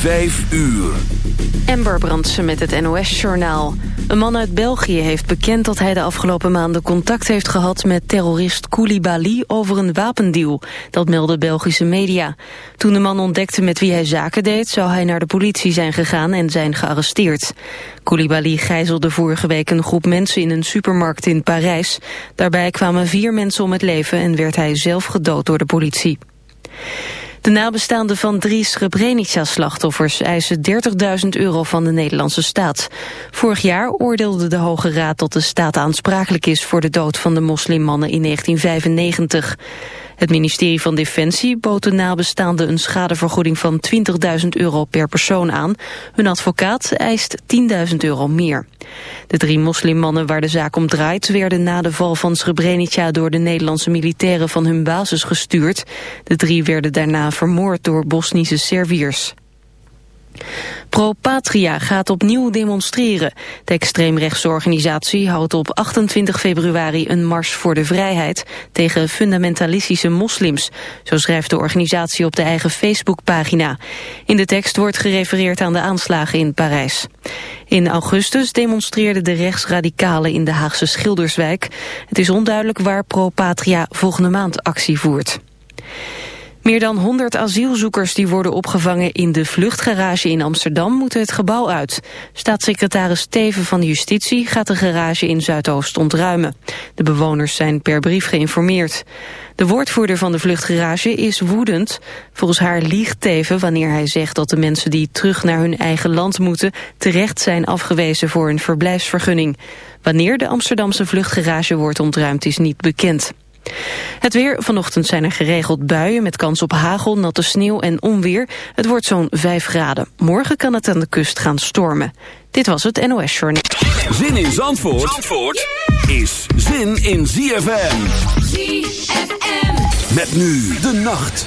Vijf uur. Ember Brandsen met het NOS-journaal. Een man uit België heeft bekend dat hij de afgelopen maanden contact heeft gehad met terrorist Koulibaly over een wapendeal. Dat melden Belgische media. Toen de man ontdekte met wie hij zaken deed, zou hij naar de politie zijn gegaan en zijn gearresteerd. Koulibaly gijzelde vorige week een groep mensen in een supermarkt in Parijs. Daarbij kwamen vier mensen om het leven en werd hij zelf gedood door de politie. De nabestaanden van drie Srebrenica-slachtoffers eisen 30.000 euro van de Nederlandse staat. Vorig jaar oordeelde de Hoge Raad dat de staat aansprakelijk is voor de dood van de moslimmannen in 1995. Het ministerie van Defensie bood de nabestaanden een schadevergoeding van 20.000 euro per persoon aan. Hun advocaat eist 10.000 euro meer. De drie moslimmannen waar de zaak om draait werden na de val van Srebrenica door de Nederlandse militairen van hun basis gestuurd. De drie werden daarna vermoord door Bosnische Serviërs. Pro Patria gaat opnieuw demonstreren. De extreemrechtse organisatie houdt op 28 februari een mars voor de vrijheid tegen fundamentalistische moslims. Zo schrijft de organisatie op de eigen Facebookpagina. In de tekst wordt gerefereerd aan de aanslagen in Parijs. In augustus demonstreerden de rechtsradicalen in de Haagse Schilderswijk. Het is onduidelijk waar Pro Patria volgende maand actie voert. Meer dan 100 asielzoekers die worden opgevangen in de vluchtgarage in Amsterdam moeten het gebouw uit. Staatssecretaris Steven van Justitie gaat de garage in Zuidoost ontruimen. De bewoners zijn per brief geïnformeerd. De woordvoerder van de vluchtgarage is woedend. Volgens haar liegt Teven wanneer hij zegt dat de mensen die terug naar hun eigen land moeten terecht zijn afgewezen voor een verblijfsvergunning. Wanneer de Amsterdamse vluchtgarage wordt ontruimd is niet bekend. Het weer. Vanochtend zijn er geregeld buien met kans op hagel, natte sneeuw en onweer. Het wordt zo'n 5 graden. Morgen kan het aan de kust gaan stormen. Dit was het NOS Journal. Zin in Zandvoort, Zandvoort is zin in ZFM. ZFM. Met nu de nacht.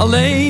alleen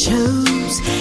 chose.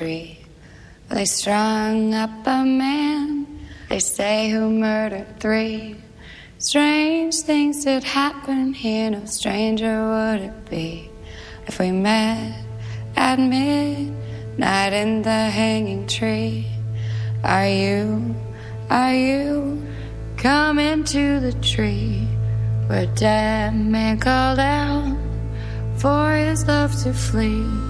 Tree. They strung up a man, they say, who murdered three. Strange things did happen here, no stranger would it be if we met at midnight in the hanging tree. Are you, are you coming to the tree where dead man called out for his love to flee?